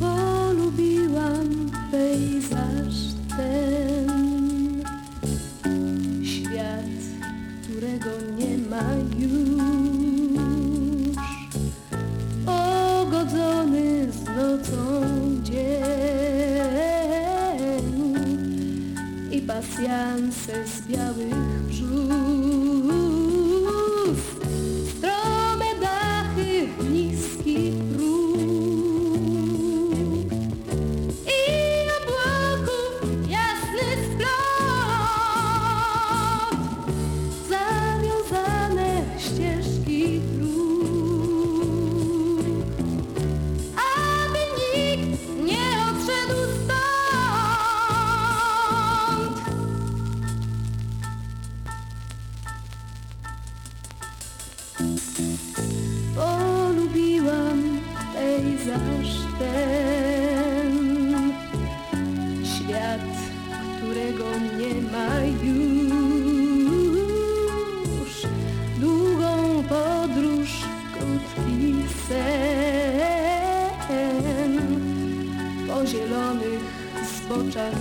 Polubiłam pejzaż ten. Świat, którego nie ma już. Pogodzony z nocą dzień I pasjanse z białych brzuch. Polubiłam pejzaż ten, świat, którego nie ma już. Długą podróż, krótki sen po zielonych zboczach.